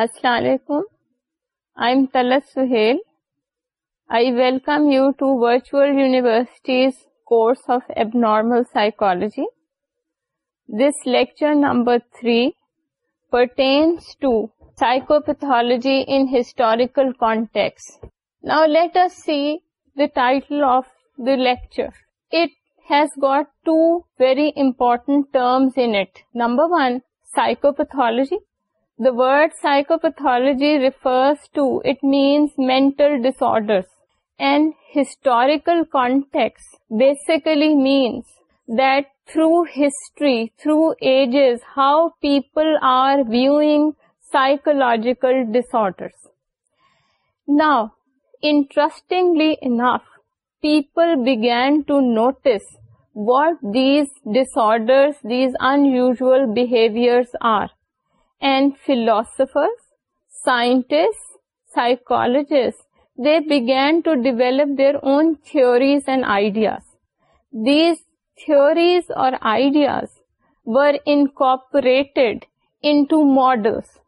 السلام علیکم I am تلس Sohail I welcome you to virtual university's course of abnormal psychology this lecture number three pertains to psychopathology in historical context now let see the title of the lecture it has got two very important terms and number one psychopathology The word psychopathology refers to, it means mental disorders, and historical context basically means that through history, through ages, how people are viewing psychological disorders. Now, interestingly enough, people began to notice what these disorders, these unusual behaviors are and philosophers, scientists, psychologists, they began to develop their own theories and ideas. These theories or ideas were incorporated into models.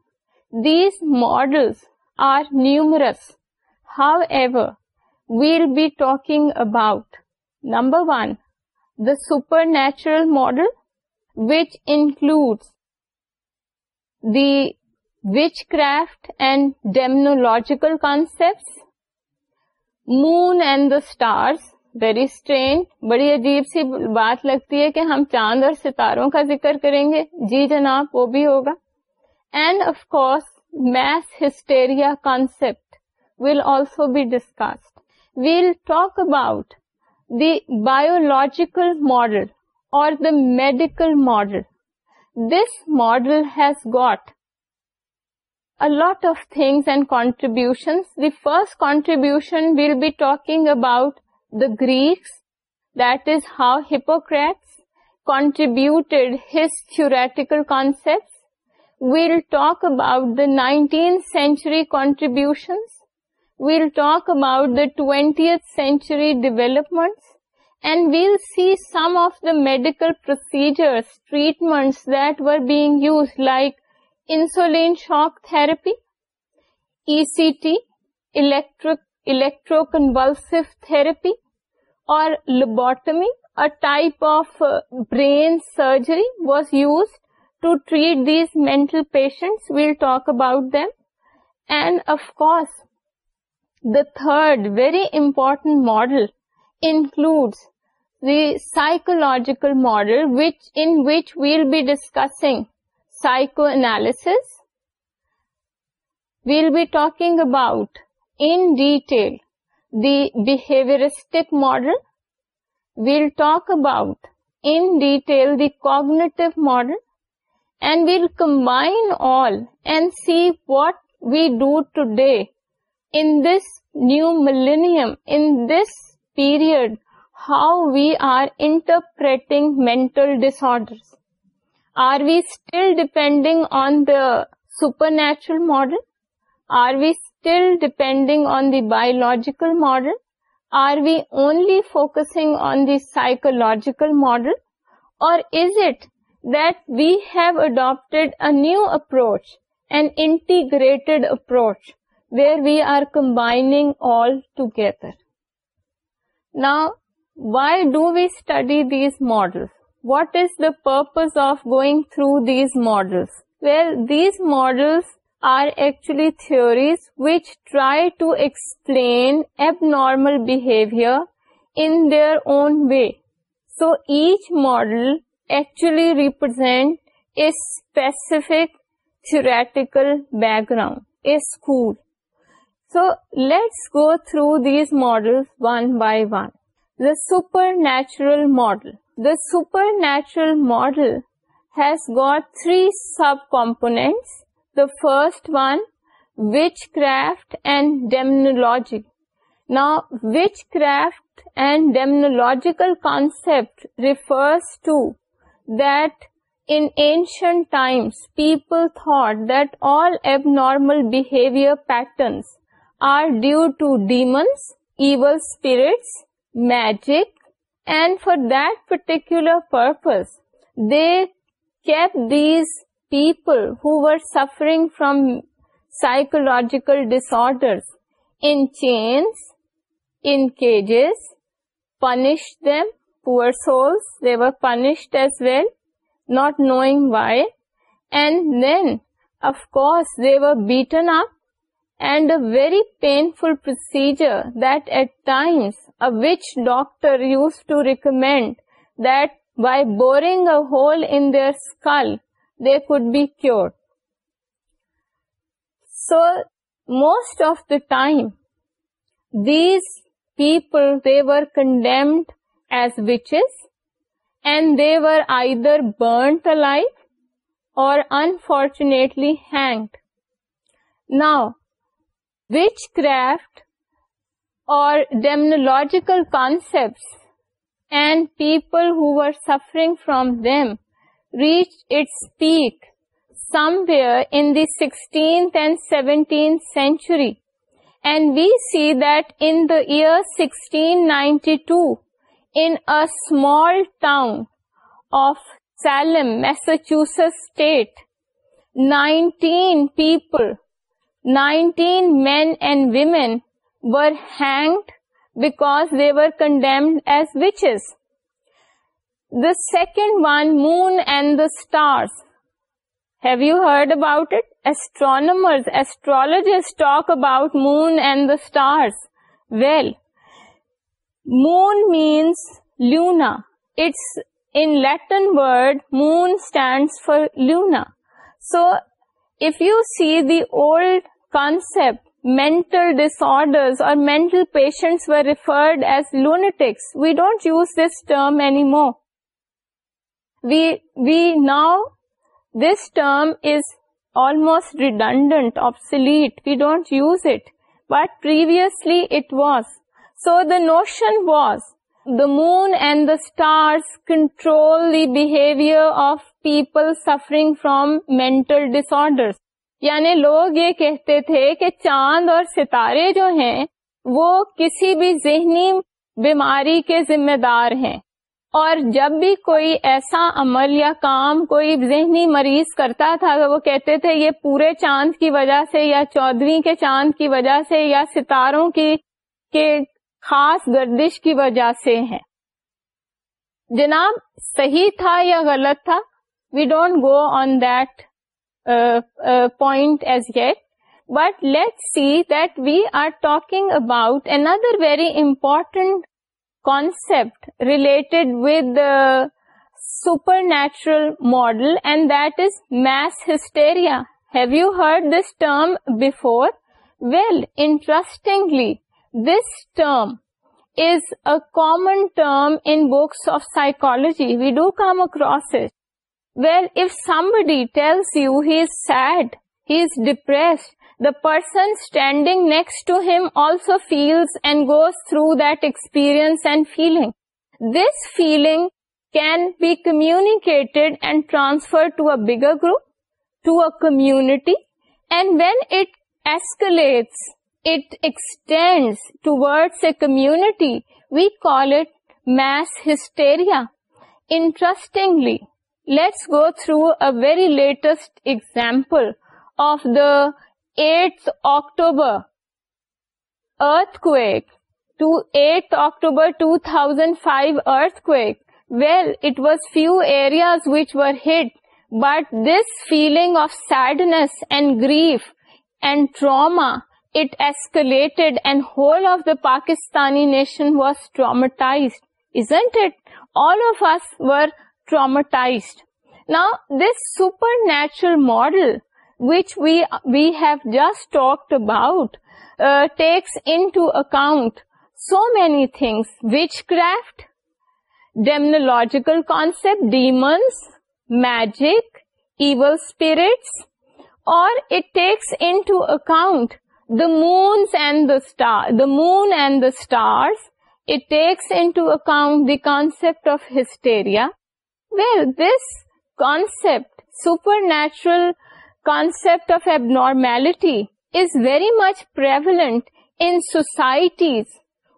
These models are numerous. However, we'll be talking about number 1, the supernatural model, which includes the witchcraft and demonology concept moon and the stars very strange بڑی عجیب سی بات لگتی ہے کہ ہم چاند اور ستاروں کا ذکر کریں گے جی جناب وہ بھی ہوگا and of course mass hysteria concept will also be discuss we'll talk about the biological model or the medical model This model has got a lot of things and contributions. The first contribution we'll be talking about the Greeks, that is how Hippocrates contributed his theoretical concepts. We'll talk about the 19th century contributions. We'll talk about the 20th century developments. And we'll see some of the medical procedures, treatments that were being used, like insulin shock therapy, ECT, electroconvulsive therapy, or lobotomy, a type of uh, brain surgery was used to treat these mental patients. We'll talk about them. And of course, the third very important model includes the psychological model, in which we'll be discussing psychoanalysis. We'll be talking about in detail the behavioristic model. We'll talk about in detail the cognitive model, and we'll combine all and see what we do today in this new millennium, in this period, how we are interpreting mental disorders. Are we still depending on the supernatural model? Are we still depending on the biological model? Are we only focusing on the psychological model? Or is it that we have adopted a new approach, an integrated approach, where we are combining all together? Now, why do we study these models? What is the purpose of going through these models? Well, these models are actually theories which try to explain abnormal behavior in their own way. So, each model actually represents a specific theoretical background, a school, so let's go through these models one by one. The supernatural model. The supernatural model has got three subcomponents. The first one, witchcraft and demonology. Now, witchcraft and demonological concept refers to that in ancient times, people thought that all abnormal behavior patterns are due to demons, evil spirits, magic, and for that particular purpose, they kept these people who were suffering from psychological disorders in chains, in cages, punished them, poor souls, they were punished as well, not knowing why. And then, of course, they were beaten up and a very painful procedure that at times a witch doctor used to recommend that by boring a hole in their skull, they could be cured. So, most of the time, these people, they were condemned as witches and they were either burnt alive or unfortunately hanged. Now, witchcraft or demonological concepts and people who were suffering from them reached its peak somewhere in the 16th and 17th century. And we see that in the year 1692, in a small town of Salem, Massachusetts state, 19 people 19 men and women were hanged because they were condemned as witches. The second one, moon and the stars. Have you heard about it? Astronomers, astrologists talk about moon and the stars. Well, moon means luna. It's in Latin word, moon stands for luna. So, if you see the old concept, mental disorders or mental patients were referred as lunatics. We don't use this term anymore. We now, this term is almost redundant, obsolete. We don't use it. But previously it was. So the notion was the moon and the stars control the behavior of people suffering from mental disorders. یعنی لوگ یہ کہتے تھے کہ چاند اور ستارے جو ہیں وہ کسی بھی ذہنی بیماری کے ذمہ دار ہیں اور جب بھی کوئی ایسا عمل یا کام کوئی ذہنی مریض کرتا تھا وہ کہتے تھے یہ پورے چاند کی وجہ سے یا چودھری کے چاند کی وجہ سے یا ستاروں کی کے خاص گردش کی وجہ سے ہے جناب صحیح تھا یا غلط تھا we don't go on that point as yet, but let's see that we are talking about another very important concept related with the supernatural model, and that is mass hysteria. Have you heard this term before? Well, interestingly, this term is a common term in books of psychology. We do come across it. Well, if somebody tells you he is sad, he is depressed, the person standing next to him also feels and goes through that experience and feeling. This feeling can be communicated and transferred to a bigger group, to a community, and when it escalates, it extends towards a community, we call it mass hysteria. Interestingly, Let's go through a very latest example of the 8th October earthquake, to 8th October 2005 earthquake. Well, it was few areas which were hit, but this feeling of sadness and grief and trauma, it escalated and whole of the Pakistani nation was traumatized, isn't it? All of us were traumatized. Now, this supernatural model which we have just talked about uh, takes into account so many things: witchcraft, demoniological concept, demons, magic, evil spirits, or it takes into account the moon and the stars. It takes into account the concept of hysteria. Well, this concept, supernatural concept of abnormality, is very much prevalent in societies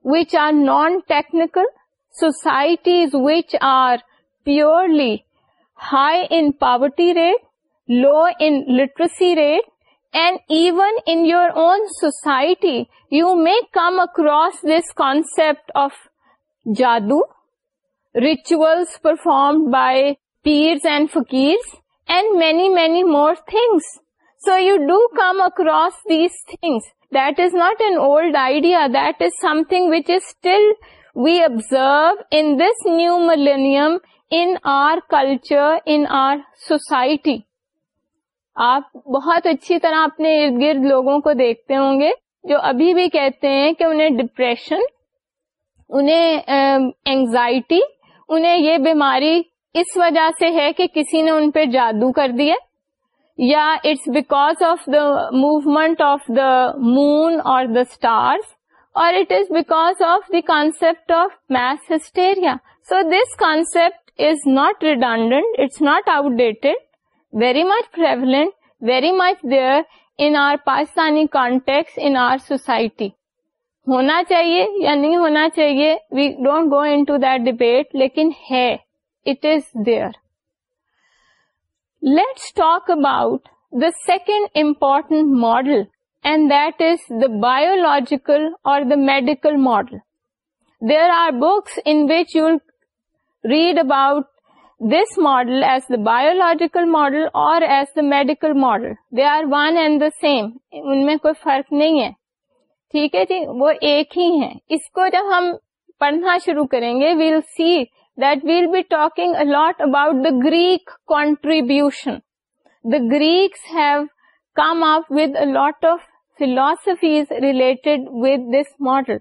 which are non-technical, societies which are purely high in poverty rate, low in literacy rate, and even in your own society, you may come across this concept of jadoo, rituals perform by peers and fakirs and many many more things. So you do come across these things That is not an old idea That is something which is still we observe in this new millennium in our culture in our society آپ بہت اچھی طرح اپنے ارد گرد لوگوں کو دیکھتے ہوں گے جو ابھی بھی کہتے ہیں کہ انہیں ڈپریشن انہیں اینگزائٹی انہیں یہ بیماری اس وجہ سے ہے کہ کسی نے ان پہ جادو کر دیا یا it's because of the movement of the moon or the star or it is because of the concept of hysteria so this concept is not redundant it's not outdated very much prevalent very much there in our Pakistani context in our society ہونا چاہیے یا نہیں ہونا چاہیے we don't go to that debate لیکن ہے it is there let's talk about the second important model and that is the biological or the medical model there are books in which you read about this model as the biological model or as the medical model they are one and the same ان میں کوئی فرق نہیں ہے ٹھیک ہے جی وہ ایک ہی ہیں اس کو جب ہم پڑھنا شروع کریں گے we'll see that we'll be talking a lot about the Greek contribution the Greece have come up with a lot of philosophies related with this model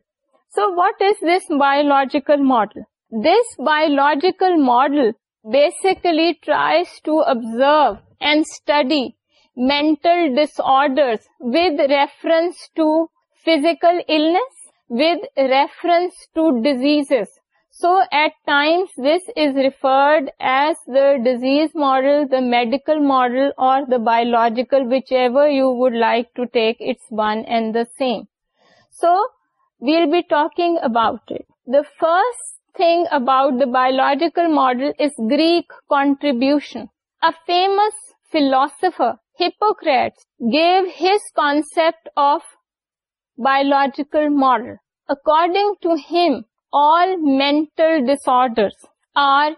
so what is this biological model this biological model basically tries to observe and study mental disorder with reference to physical illness with reference to diseases. So at times this is referred as the disease model, the medical model, or the biological, whichever you would like to take, it's one and the same. So we'll be talking about it. The first thing about the biological model is Greek contribution. A famous philosopher, Hippocrates, gave his concept of biological model according to him all mental disorder are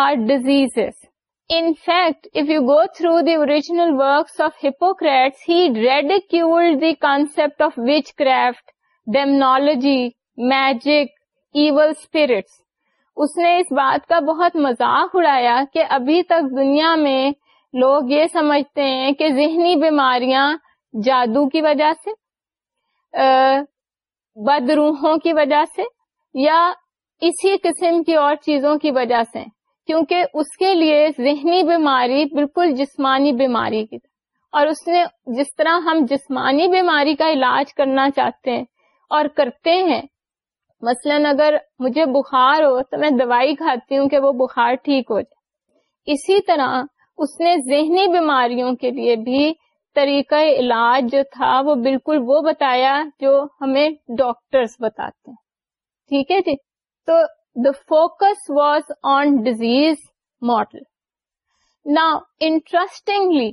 are disease in fact if you go through the or ridicule the concept of witchcraft demonology magic even spirits اس نے اس بات کا بہت مزاق اڑایا کہ ابھی تک دنیا میں لوگ یہ سمجھتے ہیں کہ ذہنی بیماریاں جادو کی وجہ سے بدروحوں کی وجہ سے یا اسی قسم کی اور چیزوں کی وجہ سے کیونکہ اس کے لیے ذہنی بیماری بالکل جسمانی بیماری کی اور اس نے جس طرح ہم جسمانی بیماری کا علاج کرنا چاہتے ہیں اور کرتے ہیں مثلا اگر مجھے بخار ہو تو میں دوائی کھاتی ہوں کہ وہ بخار ٹھیک ہو جائے اسی طرح اس نے ذہنی بیماریوں کے لیے بھی طریقہ علاج جو تھا وہ بالکل وہ بتایا جو ہمیں ڈاکٹر بتاتے ہیں ٹھیک ہے جی تو the focus was on disease model نا interestingly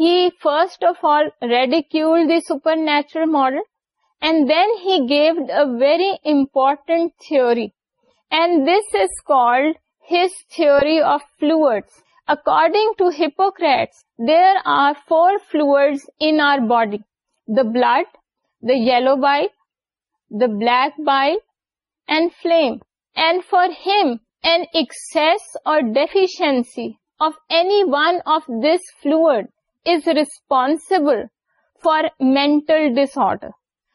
he first of all ridicule the supernatural model and then he gave a very important theory and this is called his theory of fluids According to Hippocrates, there are four fluids in our body: the blood, the yellow bile, the black bile, and flame. And for him, an excess or deficiency of any one of this fluid is responsible for mental disorder.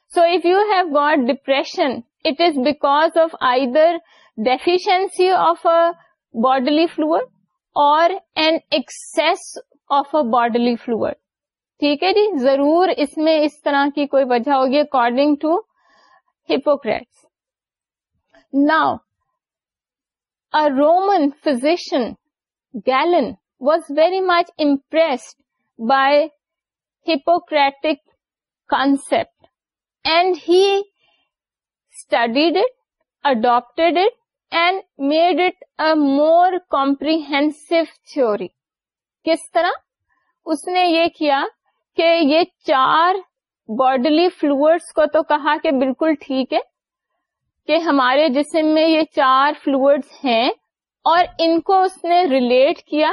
So if you have got depression, it is because of either deficiency of a bodily fluid or an excess of a bodily fluid ٹھیک ہے جی ضرور اس میں اس طرح کی کوئی وجہ ہوگی according to Hippocrates now a Roman physician Galen was very much impressed by Hippocratic concept and he studied it adapted it and made it a more comprehensive theory کس طرح اس نے یہ کیا کہ یہ چار باڈلی فلوئڈس کو تو کہا کہ بالکل ٹھیک ہے کہ ہمارے جسم میں یہ چار فلوئڈس ہیں اور ان کو اس نے ریلیٹ کیا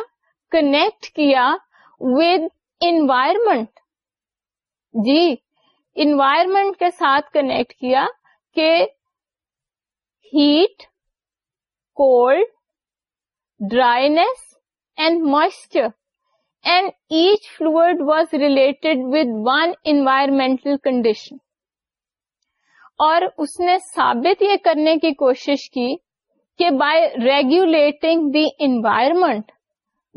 کنیکٹ کیا ود انوائرمنٹ جی انوائرمنٹ کے ساتھ کنیکٹ کیا کہ heat cold, dryness and moisture. And each fluid was related with one environmental condition. اور اس نے ثابت یہ کرنے کی کوشش کی کہ by regulating the environment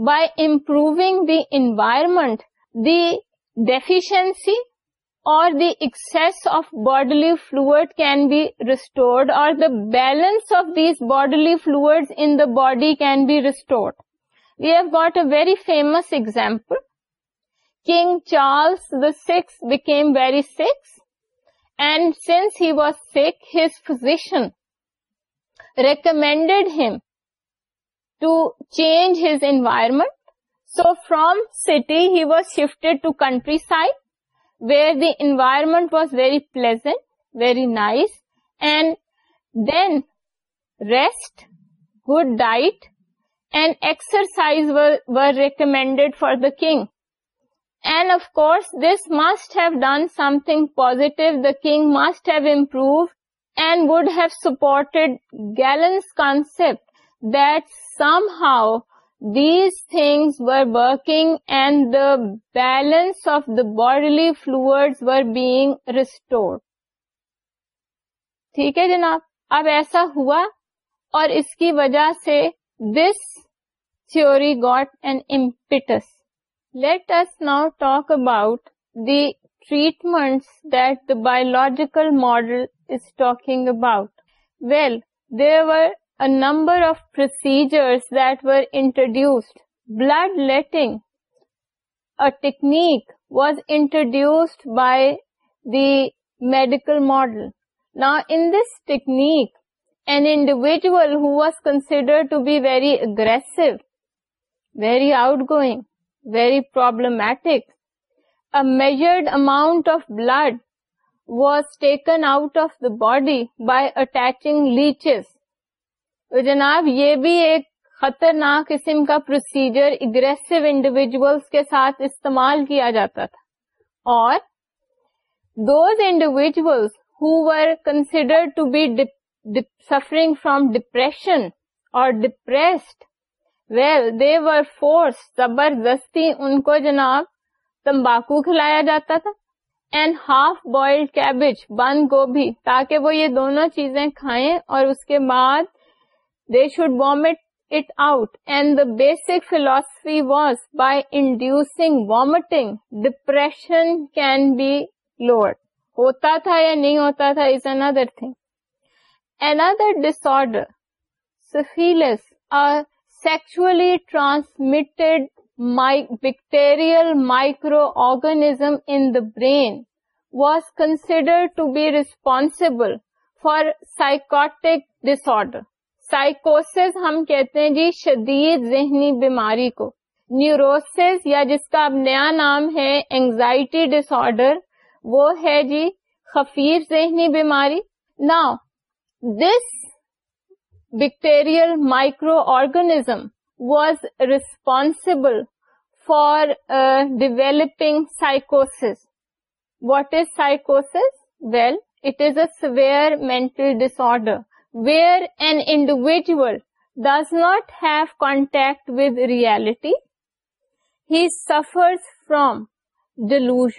by improving the environment the deficiency or the excess of bodily fluid can be restored, or the balance of these bodily fluids in the body can be restored. We have got a very famous example. King Charles VI became very sick, and since he was sick, his physician recommended him to change his environment. So from city, he was shifted to countryside, where the environment was very pleasant, very nice, and then rest, good diet, and exercise were recommended for the king. And of course, this must have done something positive. The king must have improved and would have supported Galen's concept that somehow working and the balance of the bodily fluid ٹھیک ہے جناب اب ایسا ہوا اور اس کی وجہ سے this theory got and ایمپٹس let us now talk about the treatment that the biological model is talking about well there were a number of procedures that were introduced. Bloodletting, a technique, was introduced by the medical model. Now, in this technique, an individual who was considered to be very aggressive, very outgoing, very problematic, a measured amount of blood was taken out of the body by attaching leeches جناب یہ بھی ایک خطرناک قسم کا procedure aggressive individuals کے ساتھ استعمال کیا جاتا تھا اور those individuals who were considered to be suffering depression اور depressed well they were force زبردستی ان کو جناب تمباکو کھلایا جاتا تھا اینڈ ہاف بوائلڈ کیبج بند گوبھی تاکہ وہ یہ دونوں چیزیں کھائیں اور اس کے بعد د ش شامٹ آؤٹینڈ the base philosophy was by inducing vomiting depression can be load ہوتا تھا یا نہیں ہوتا تھا is another thing another disorder syphilis a sexually transmitted bacterial microorganism in brain was considered to be responsible for psych disorder سائیکوس ہم کہتے ہیں جی شدید ذہنی بیماری کو نیوروس یا جس کا اب نیا نام ہے اینگزائٹی ڈس آرڈر وہ ہے جی خفیف ذہنی بیماری نا دس bacterial micro organism was responsible for developing سائیکوس what is سائیکوس well it is a severe mental dish order where an individual does not have contact with reality he suffer from ڈیلوژ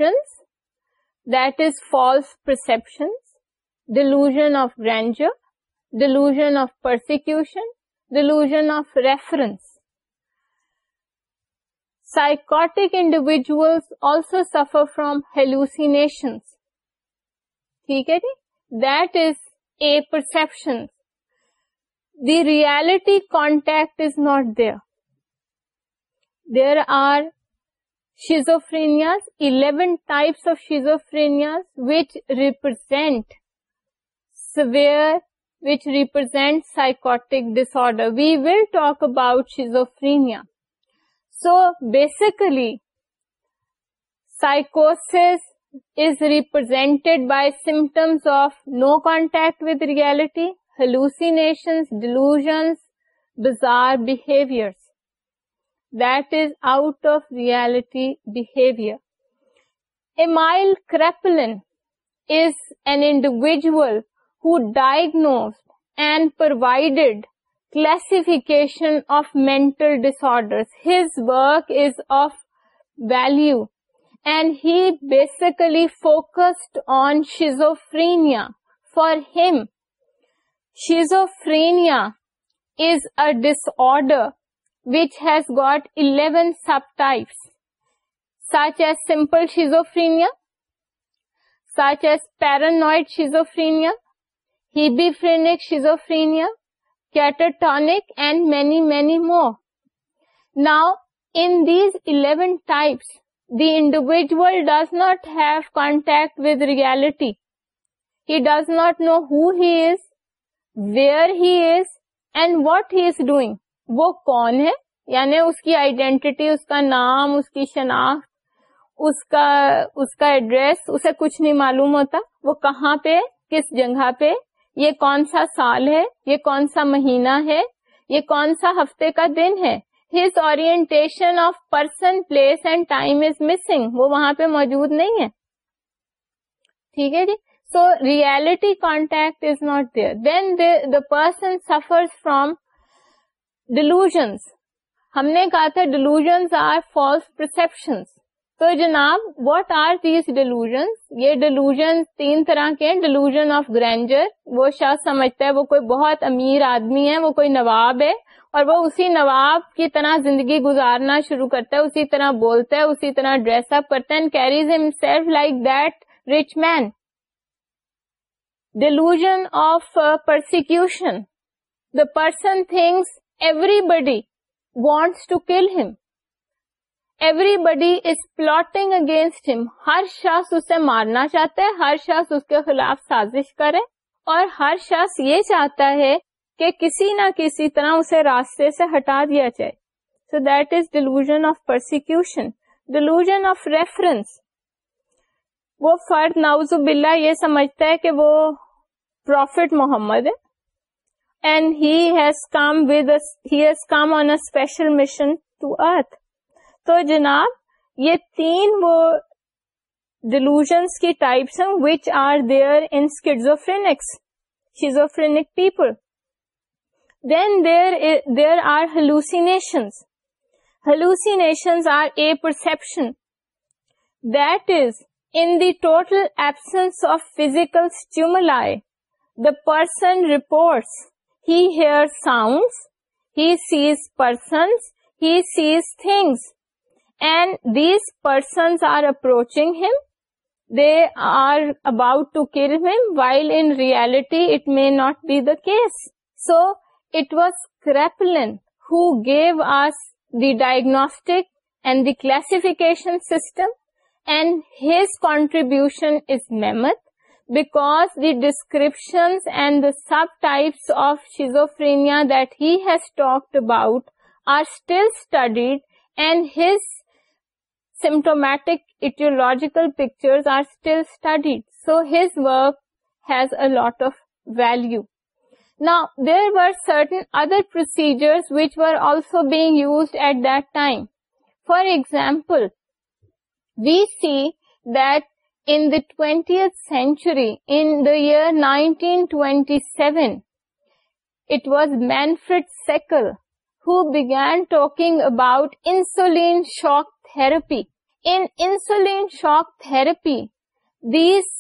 that is false perception D لوژن of grandeur D لوژن of persecution D لوژن of reference psychotic individual also suffer from ہیلوسینےشنس ٹھیک ہے جی دز a perception, the reality contact is not there. There are schizophrenias, 11 types of schizophrenias which represent severe, which represent psychotic disorder. We will talk about schizophrenia. So basically, psychosis is represented by symptoms of no contact with reality, hallucinations, delusions, bizarre behaviors. That is out of reality behavior. Emil Kraepelin is an individual who diagnosed and provided classification of mental disorders. His work is of value and he basically focused on schizophrenia. For him, schizophrenia is a disorder which has got 11 subtypes, such as simple schizophrenia, such as paranoid schizophrenia, hebephrenic schizophrenia, catatonic, and many, many more. Now, in these 11 types, the individual does not have contact with reality does not know who's where he is and what he is doing وہ کون ہے یعنی اس کی identity اس کا نام اس کی شناخت اس اس کا کا ایڈریس اسے کچھ نہیں معلوم ہوتا وہ کہاں پہ کس جگہ پہ یہ کون سا سال ہے یہ کون سا مہینہ ہے یہ کون سا ہفتے کا دن ہے place and time is missing وہاں پہ موجود نہیں ہے ٹھیک ہے جی so reality contact is not there then the person suffer delusions ہم نے کہا تھا ڈیلوژنس آر فالس پرسپشنس تو جناب واٹ آر دیز ڈیلوژنس یہ ڈیلوژن تین طرح کے ہیں ڈیلوژن آف گرینجر وہ شخص سمجھتا ہے وہ کوئی بہت امیر آدمی ہے وہ کوئی نواب ہے اور وہ اسی نواب کی طرح زندگی گزارنا شروع کرتا ہے اسی طرح بولتا ہے اسی طرح ڈریس اپ کرتا ہے carries himself like that rich man delusion of persecution the person thinks everybody wants to kill him everybody is plotting against him ہر شخص اسے مارنا چاہتا ہے ہر شخص اس کے خلاف سازش کرے اور ہر شخص یہ چاہتا ہے کہ کسی نہ کسی طرح اسے راستے سے ہٹا دیا جائے so that is delusion of persecution delusion of reference وہ فرد ناؤز ناز یہ سمجھتا ہے کہ وہ پروفیٹ محمد ہے and he's come with he's come on a special mission to earth تو جناب یہ تین وہ ڈیلوژنس کی ٹائپس ہیں which are there schizophrenic people Then there are hallucinations. Hallucinations are a perception that is, in the total absence of physical stimuli, the person reports he hears sounds, he sees persons, he sees things, and these persons are approaching him. They are about to kill him, while in reality it may not be the case. So it was Kraepelin who gave us the diagnostic and the classification system, and his contribution is mammoth because the descriptions and the subtypes of schizophrenia that he has talked about are still studied, and his symptomatic etiological pictures are still studied. So his work has a lot of value. Now, there were certain other procedures which were also being used at that time. For example, we see that in the 20th century, in the year 1927, it was Manfred Seckel who began talking about insulin shock therapy. In insulin shock therapy, these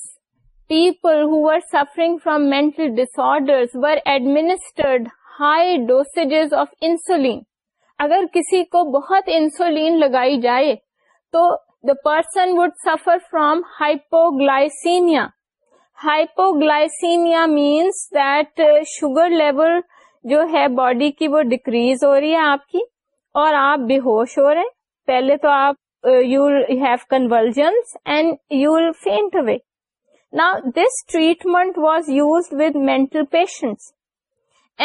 people who were suffering from mental disorders were administered high dosages of insulin. اگر کسی کو بہت insulin لگائی جائے تو the person would suffer from hypoglycemia. Hypoglycemia means that sugar level جو ہے body کی وہ ڈیکریز ہو رہی ہے آپ کی اور آپ بے ہوش ہو رہے ہیں پہلے تو آپ you have convulsion and you faint away نا this treatment was used with mental patient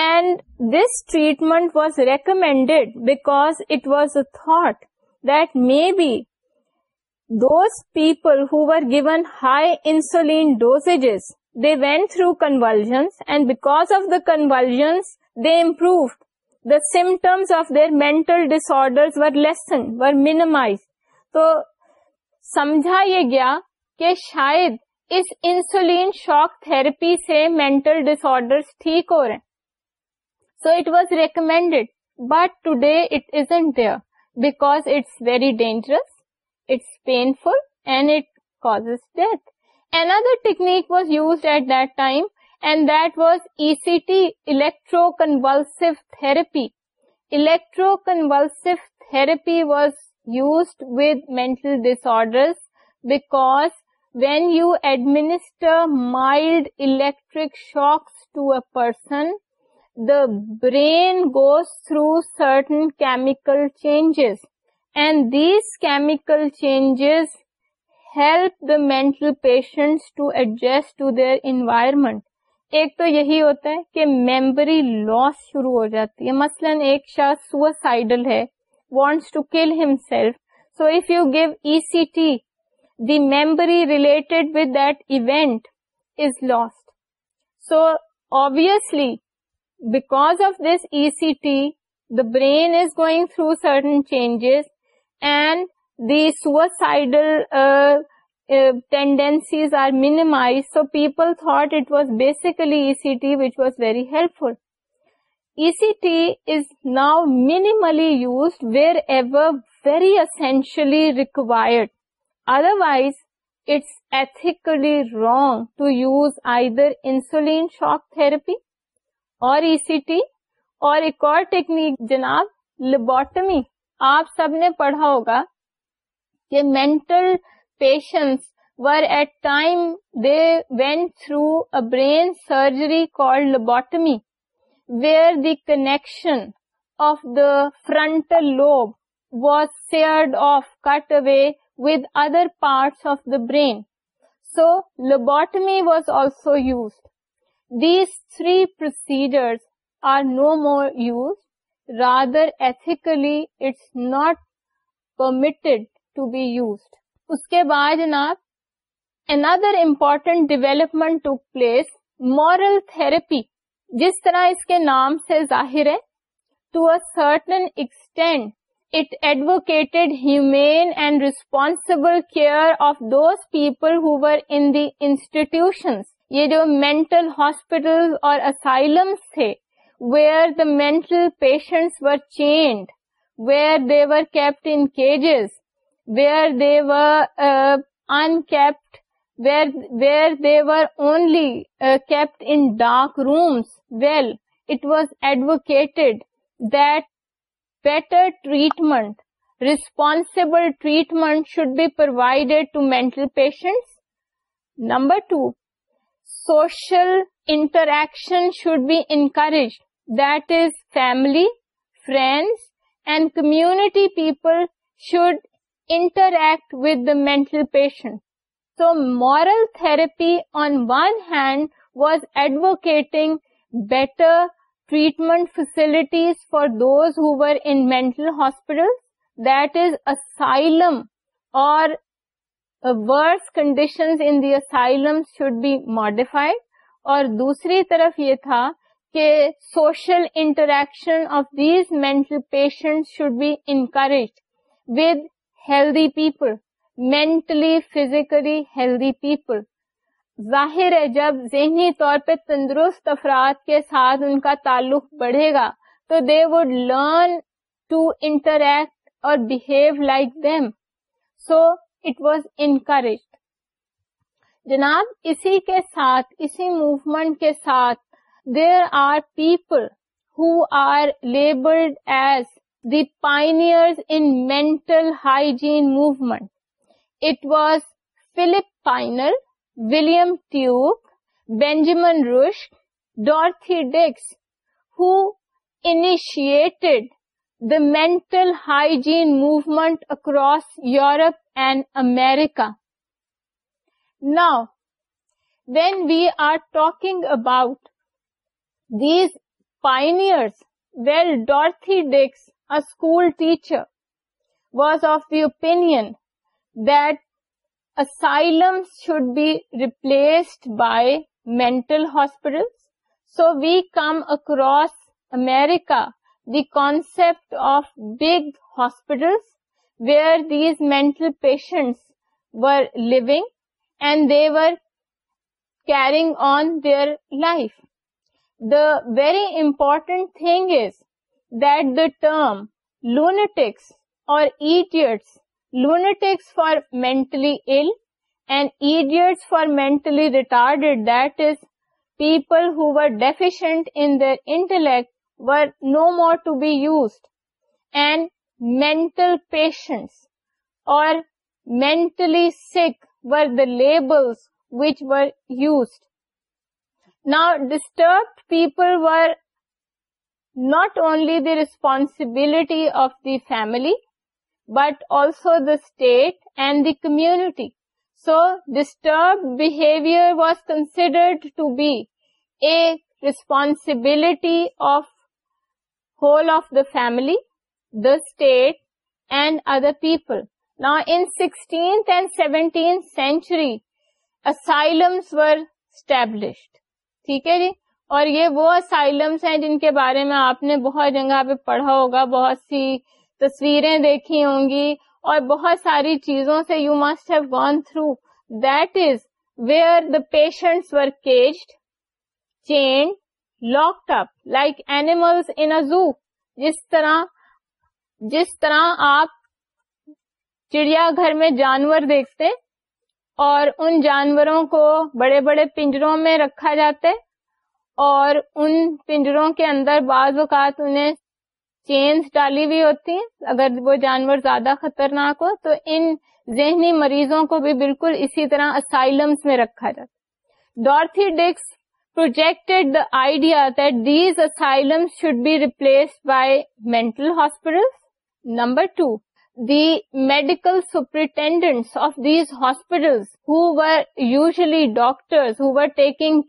and this treatment was recommended because it was the thought that maybe those people who were given high insulin doses they went through convulsion and because of the convulsion they improved the symptoms of their میں disorders ویسن ور مینمائز تو سمجھا یہ گیا کہ شاید اس insulin shock therapy سے مینٹل ڈس آڈر ٹھیک ہو رہے ہیں so it was recommended but today it isn't there because it's very dangerous it's painful and it causes death Another technique was used at that time and that was ECT, electroconvulsive therapy. Electroconvulsive therapy was used with mental disorders because when you administer mild electric shocks to a person the brain goes through certain chemical changes and these chemical changes help the mental patients to adjust to their environment ایک تو یہی ہوتا ہے کہ memory loss شروع ہو جاتی ہے مثلاً ایک شخص سوسائڈل ہے wants to kill himself so if you give E C T the memory related with that event is lost. So obviously, because of this ECT, the brain is going through certain changes, and the suicidal uh, uh, tendencies are minimized. So people thought it was basically ECT, which was very helpful. ECT is now minimally used wherever very essentially required. Otherwise it's ethically wrong to use I insulin shock therapy اور جناب lobotomy آپ سب نے پڑھا ہوگا mental patients were at time they went through a brain surgery called lobotomy where the connection of the frontal lobe was severed off cut away with other parts of the brain so lobotomy was also used these three procedure are no more use rather ethically it's not permitted to be use اس کے بعد نا an other important development to place moral therapy جس طرح اس کے نام سے ظاہر ہے to a certain extent it advocated humane and responsible care of those people institutions یہ جو مینٹل ہاسپیٹل اور اسائلمس تھے where میںل it was advocated that better treatment, responsible treatment should be provided to mental patients. Number 2, social interaction should be encouraged. That is, family, friends, and community people should interact with the mental patient. So, moral therapy on one hand was advocating better treatment facilities for those who were in میں hospital that is asylum or worse conditions in دیسائم should be modified اور دوسری طرف یہ تھا کہ social interaction of these mental patient should be encourage with healthy people mentally physically healthy people ظاہر ہے جب ذہنی طور پہ تندرست افراد کے ساتھ ان کا تعلق بڑھے گا تو they would learn to interact اور behave like them so it was encourage جناب اسی کے ساتھ اسی موومنٹ کے ساتھ there are people who are labelled as the pioneer in mental hygiene movement it was Philippe Pinel William Tuke, Benjamin Rush, Dorothy Dix, who initiated the mental hygiene movement across Europe and America. Now, when we are talking about these pioneers, well, Dorothy Dix, a school teacher, was of the opinion that asylums should be replaced by mental hospitals. So we come across America the concept of big hospitals where these mental patients were living and they were carrying on their life. The very important thing is that the term lunatics or idiots lunatics for mentally ill, and idiots for mentally retarded, that is, people who were deficient in their intellect were no more to be used, and mental patients or mentally sick were the labels which were used. Now, disturbed people were not only the responsibility of the family, but also the state and the community. So disturbed behaviour was considered to be a responsibility of whole of the family the state and other people نا in sixteenth and 17th century asylums were established ٹھیک ہے جی اور یہ وہ asylums ہیں جن کے بارے میں آپ نے بہت جگہ پہ پڑھا ہوگا بہت سی تصویریں دیکھی ہوں گی اور بہت ساری چیزوں سے you must have gone through that is where the were caged locked up like in zoo جس طرح جس طرح آپ چڑیا گھر میں جانور دیکھتے اور ان جانوروں کو بڑے بڑے پنجروں میں رکھا جاتے اور ان پنجروں کے اندر بعض اوقات انہیں چینز ڈالی ہوئی ہوتی ہیں اگر وہ جانور زیادہ خطرناک ہو تو ان ذہنی مریضوں کو بھی بالکل اسی طرح اسائلمس میں رکھا جاتا Dorothy Dix projected the idea that these asylums should be replace by mental hospital number two the medical superintendent of these hospital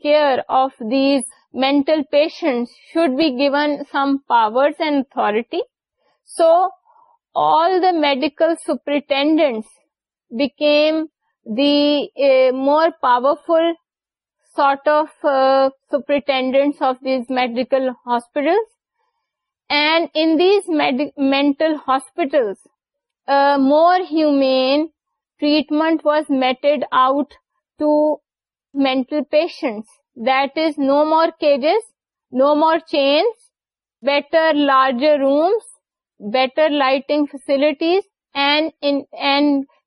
care of these mental patients should be given some powers and authority. So all the medical superintendents became the eh, more powerful sort of eh, superintendents of these medical hospitals. And in these mental hospitals, more humane treatment was meted out to mental patients. That is, no more cages, no more chains, better larger rooms, better lighting facilities, and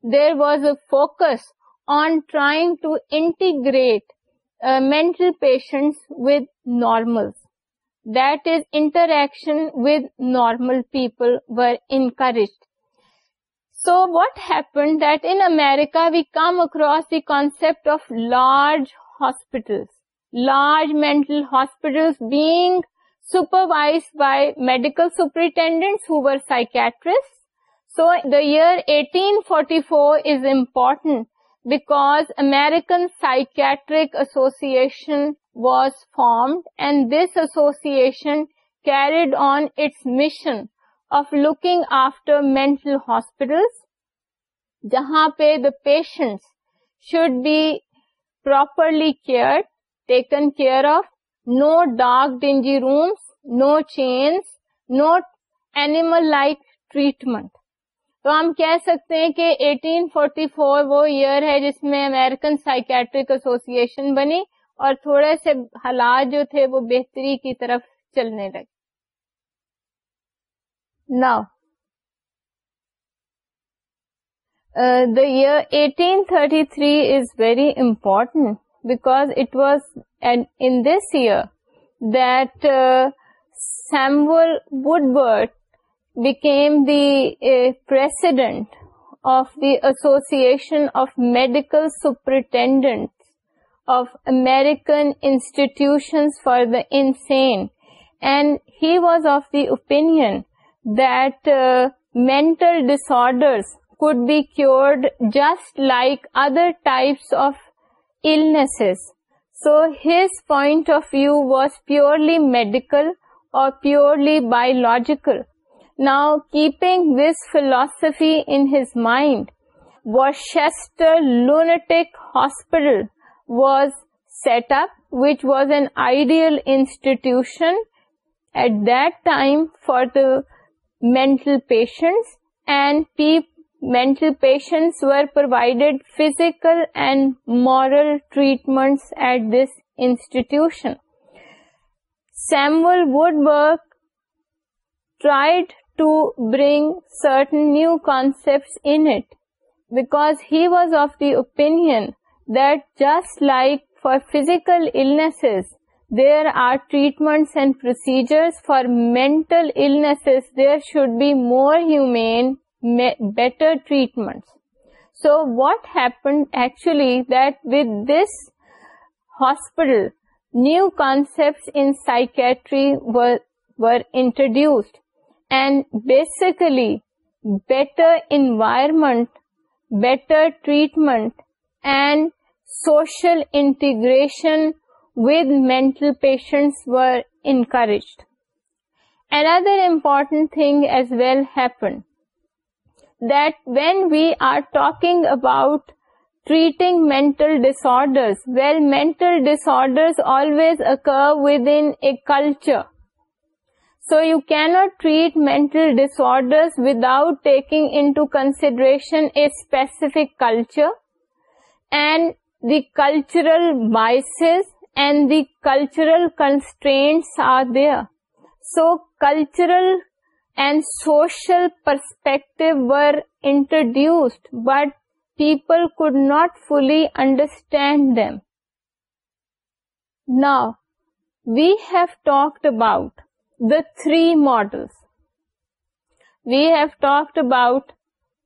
there was a focus on trying to integrate uh, mental patients with normals. That is, interaction with normal people were encouraged. So what happened that in America we come across the concept of large hospitals large mental hospitals being supervised by medical superintendents who were psychiatrists. So the year 1844 is important because American Psychiatric Association was formed, and this association carried on its mission of looking after mental hospitals, jahan pe the patients should be properly cared taken care of no dark dungeon rooms no chains no animal like treatment تو ہم کہہ سکتے ہیں کہ 1844 وہ year ہے جس میں امیرکن سائکیٹرک ایسوسی ایشن بنی اور تھوڑے سے حالات جو تھے وہ بہتری کی طرف چلنے لگے نا the eighteen thirty three is very important because it was in this year that uh, Samuel Woodward became the uh, president of the Association of Medical Superintendents of American Institutions for the Insane, and he was of the opinion that uh, mental disorders could be cured just like other types of illnesses. So his point of view was purely medical or purely biological. Now, keeping this philosophy in his mind, Worcester Lunatic Hospital was set up, which was an ideal institution at that time for the mental patients, and P. Mental patients were provided physical and moral treatments at this institution. Samuel Woodward tried to bring certain new concepts in it because he was of the opinion that just like for physical illnesses, there are treatments and procedures, for mental illnesses there should be more humane better treatments. So what happened actually that with this hospital, new concepts in psychiatry were introduced, and basically better environment, better treatment and social integration with mental patients were encouraged. Another important thing as well happened that when we are talking about treating mental disorders, well, mental disorders always occur within a culture. So you cannot treat mental disorders without taking into consideration a specific culture and the cultural biases and the cultural constraints are there. So cultural and social perspective were introduced, but people could not fully understand them. Now, we have talked about the three models. We have talked about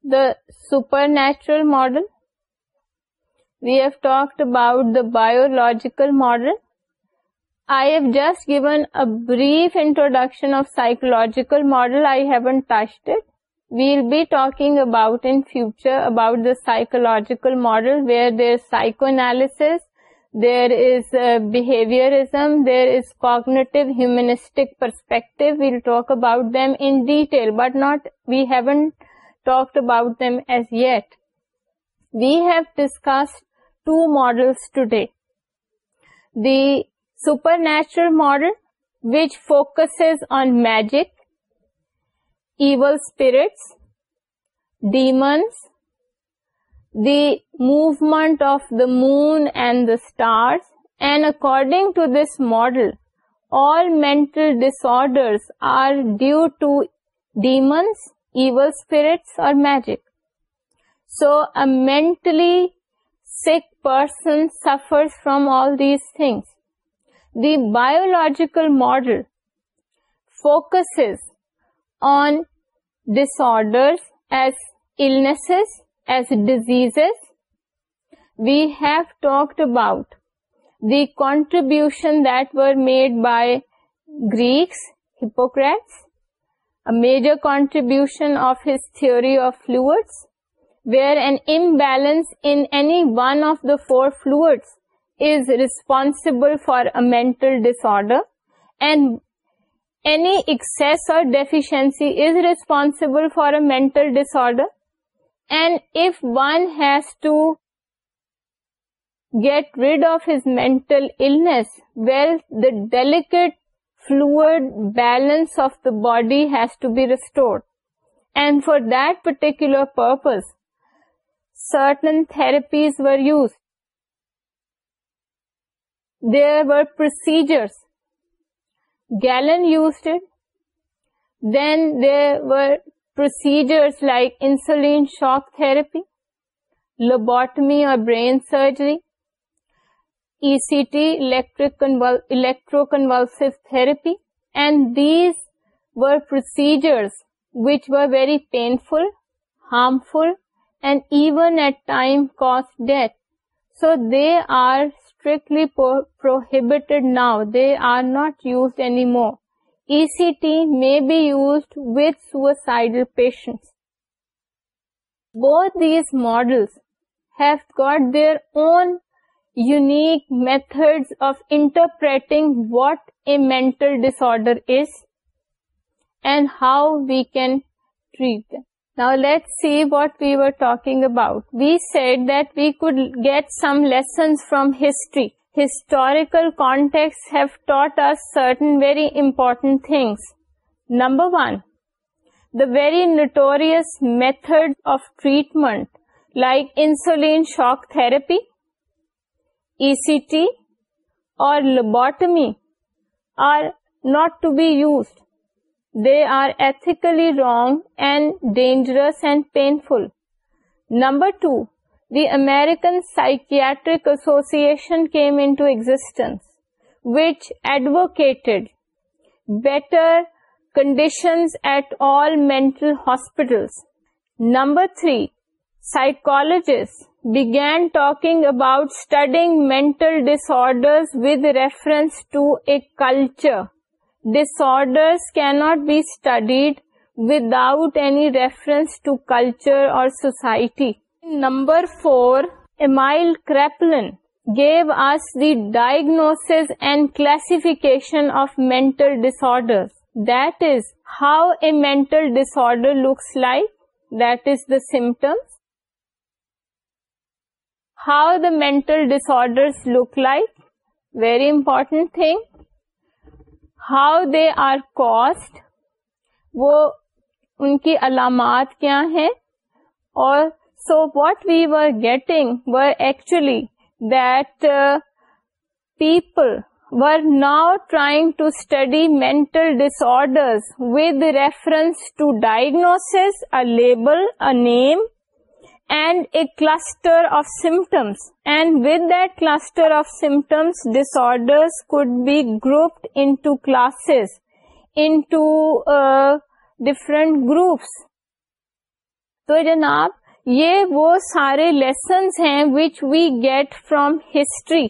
the supernatural model. We have talked about the biological model. I have just given a brief introduction of psychological model. I haven't touched it. We'll be talking about in future about the psychological model, where there's psychoanalysis, there is uh, behaviorism, there is cognitive humanistic perspective. We'll talk about them in detail, but we haven't talked about them as yet. We have discussed two models today. The supernatural model which focuses on magic, evil spirits, demons, the movement of the moon and the stars, and according to this model, all mental disorders are due to demons, evil spirits, or magic. So, a mentally sick person suffers from all these things the biological model focuses on disorders as illnesses, as diseases. We have talked about the contribution that were made by Greeks, Hippocrates, a major contribution of his theory of fluids, where an imbalance in any one of the four fluids is responsible for a mental disorder, and any excess or deficiency is responsible for a mental disorder. And if one has to get rid of his mental illness, well, the delicate fluid balance of the body has to be restored. And for that particular purpose, certain therapies were used. The procedures gallon use then there procedures like insulin shock therapy lobotomy اور brain surgery E C electro convulsive therapy and these و procedures which were very painful harmful and even at time cause death so they are strictly prohibited now. They are not used anymore. ECT may be used with suicidal patients. Both these models have got their own unique methods of interpreting what a mental disorder is and how we can treat them. Now let's see what we were talking about. We said that we could get some lessons from history. Historical contexts have taught us certain very important things. Number one, the very notorious method of treatment like insulin shock therapy, ECT or lobotomy are not to be used. They are ethically wrong and dangerous and painful. Number 2, the American Psychiatric Association came into existence, which advocated better conditions at all mental hospitals. Number 3, psychologists began talking about studying mental disorders with reference to a culture. Disorders cannot be studied without any reference to culture or society. Number 4, Emil Kraepelin gave us the diagnosis and classification of mental disorders. That is, how a mental disorder looks like, that is the symptoms. How the mental disorders look like, very important thing. How they are caused وہ ان کی علامات کیا ہیں اور so what we were getting were actually that people were now trying to study mental dis disorders with reference to diagnose a label a name and a cluster of symptoms and with cluster of symptoms disorders could be grouped into classes different groups تو جناب یہ وہ سارے lessons ہیں which we get from history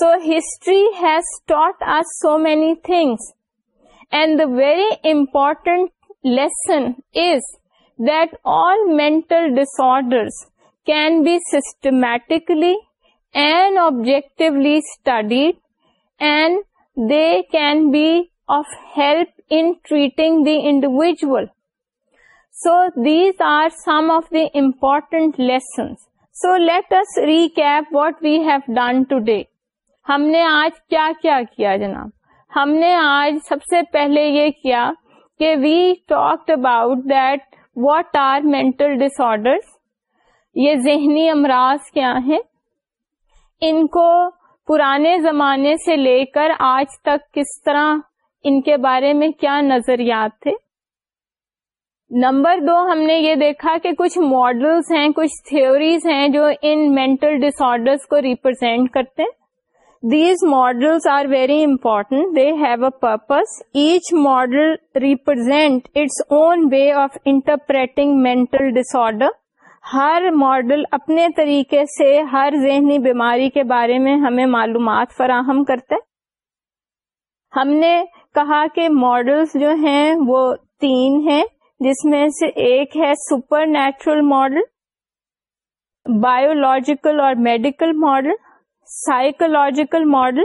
so history has tarot us so many things and the very important lesson is that all mental disorders can be systematically and objectively studied and they can be of help in treating the individual. So these are some of the important lessons. So let us recap what we have done today. ہم نے آج کیا کیا کیا جناب ہم نے آج سب سے پہلے یہ کیا کہ we talk about that what are mental ڈس یہ ذہنی امراض کیا ہیں ان کو پرانے زمانے سے لے کر آج تک کس طرح ان کے بارے میں کیا نظریات تھے نمبر دو ہم نے یہ دیکھا کہ کچھ ماڈلس ہیں کچھ تھیوریز ہیں جو ان مینٹل ڈس کو ریپرزینٹ کرتے ہیں these models are very important. They have a purpose each model represent its own way of interpreting mental disorder. ہر ماڈل اپنے طریقے سے ہر ذہنی بیماری کے بارے میں ہمیں معلومات فراہم کرتے ہم نے کہا کہ ماڈلس جو ہیں وہ تین ہیں جس میں سے ایک ہے سپر نیچرل ماڈل بایولوجیکل اور medical model psychological model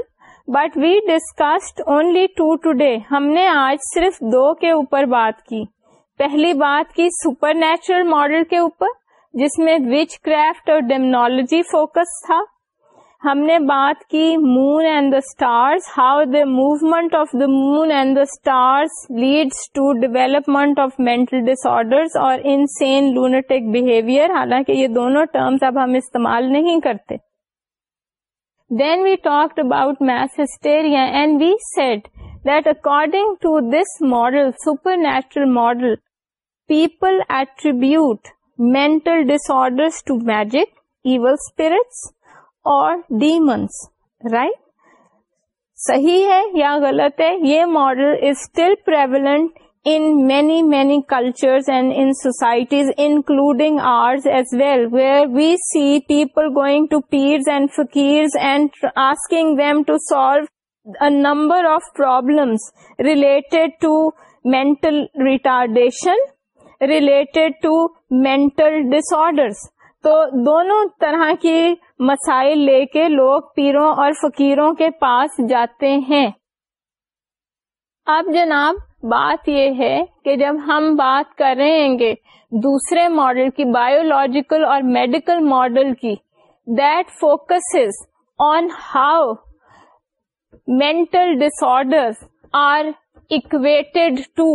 but we discussed only two today ہم نے آج صرف دو کے اوپر بات کی پہلی بات کی سپر نیچرل ماڈل کے اوپر جس میں وچ کرافٹ اور ڈیمنالوجی فوکس تھا ہم نے بات کی moon and the stars how the movement of the moon and the stars leads to development of mental disorder اور ان سین لونیٹک بہیویئر حالانکہ یہ دونوں ٹرمز اب ہم استعمال نہیں کرتے then we talk about میسسٹرین and we said that according to this model supernatural model people attribute mental disorder to magic even spirits اور ڈیمنس رائٹ صحیح ہے یا غلط ہے یہ ماڈل از اسٹل پر in many, many cultures and in societies, including ours as well, where we see people going to peers and fakirs and asking them to solve a number of problems related to mental retardation, related to mental disorders. تو دونوں طرح کی مسائل لے کے لوگ پیروں اور فقیروں کے پاس جاتے ہیں اب جناب بات یہ ہے کہ جب ہم بات کر رہے ہیں دوسرے ماڈل کی بایولوجیکل اور میڈیکل ماڈل کی that focus on how mental disorder to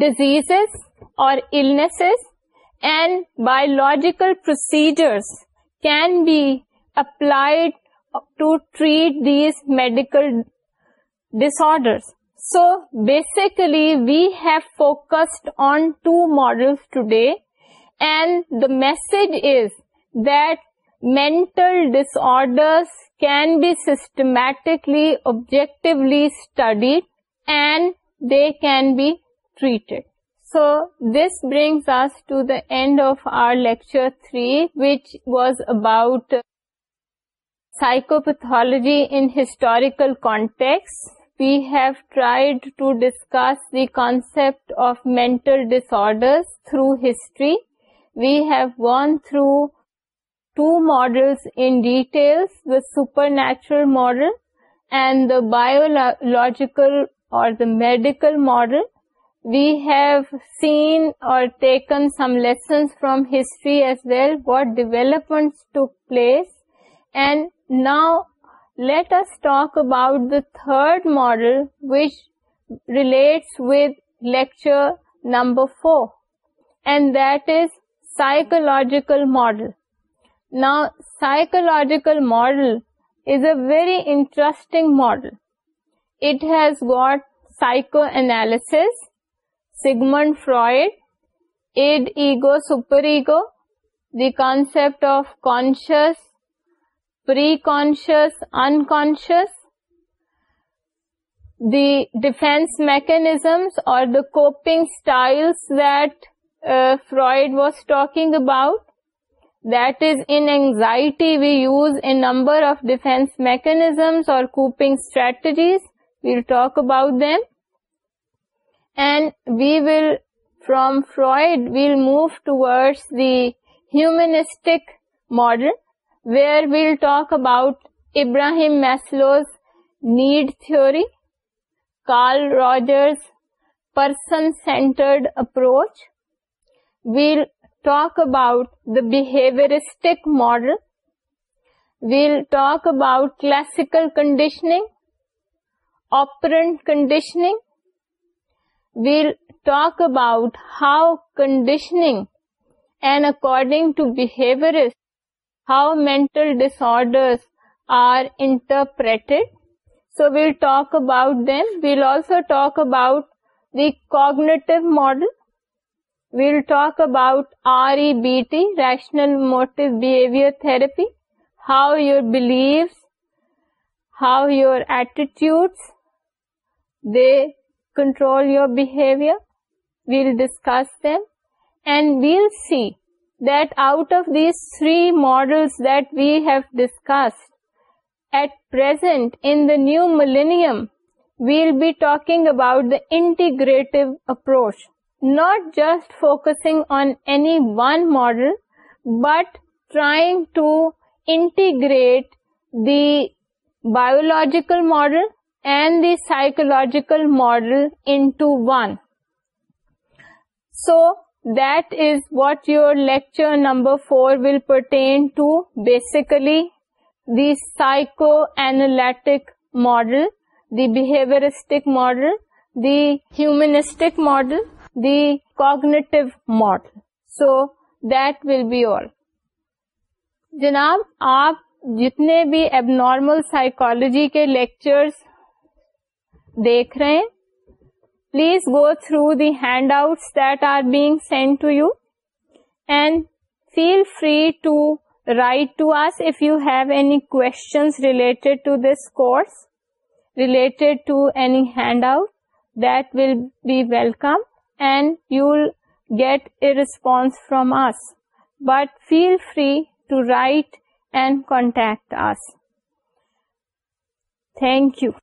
disease اور illness and biological procedures can be applied to treat these medical disorders. So basically we have focused on two models today, and the message is that mental disorders can be systematically, objectively studied and they can be treated. So this brings us to the end of our lecture 3, which was about psychopathology in historical context we have tried to discuss the concept of mental disorders through history. We have gone through two models in details, the supernatural model and the biological or the medical model. We have seen or taken some lessons from history as well, what developments took place, and now let us talk about the third model which relates with lecture number 4, and that is psychological model. Now, psychological model is a very interesting model. It has got psychoanalysis, Sigmund Freud, id, ego, superego, the concept of conscious Preconscious, unconscious, the defense mechanisms or the coping styles that uh, Freud was talking about. That is, in anxiety we use a number of defense mechanisms or coping strategies. We'll talk about them. And we will, from Freud, we'll move towards the humanistic model where we'll talk about Abraham Maslow's need theory, Carl Rogers' person-centered approach. We'll talk about the behavioristic model. We'll talk about classical conditioning, operant conditioning. We'll talk about how conditioning and according to behaviorists how mental disorders are interpreted. So we'll talk about them. We'll also talk about the cognitive model. We'll talk about REBT, Rational Emotive Behavior Therapy, how your beliefs, how your attitudes, they control your behavior. We'll discuss them and we'll see that out of these three models that we have discussed, at present in the new millennium, we'll be talking about the integrative approach, not just focusing on any one model, but trying to integrate the biological model and the psychological model into one. So what your lecture number four will pertain to basically the psychoanalytic model the behaviouristic model the humanistic model the cognitive model so that will be جناب آپ جتنے بھی اب normal psychology کے lectures دیکھ رہے ہیں Please go through the handouts that are being sent to you and feel free to write to us if you have any questions related to this course, related to any handout. That will be welcome and you'll get a response from us. But feel free to write and contact us. Thank you.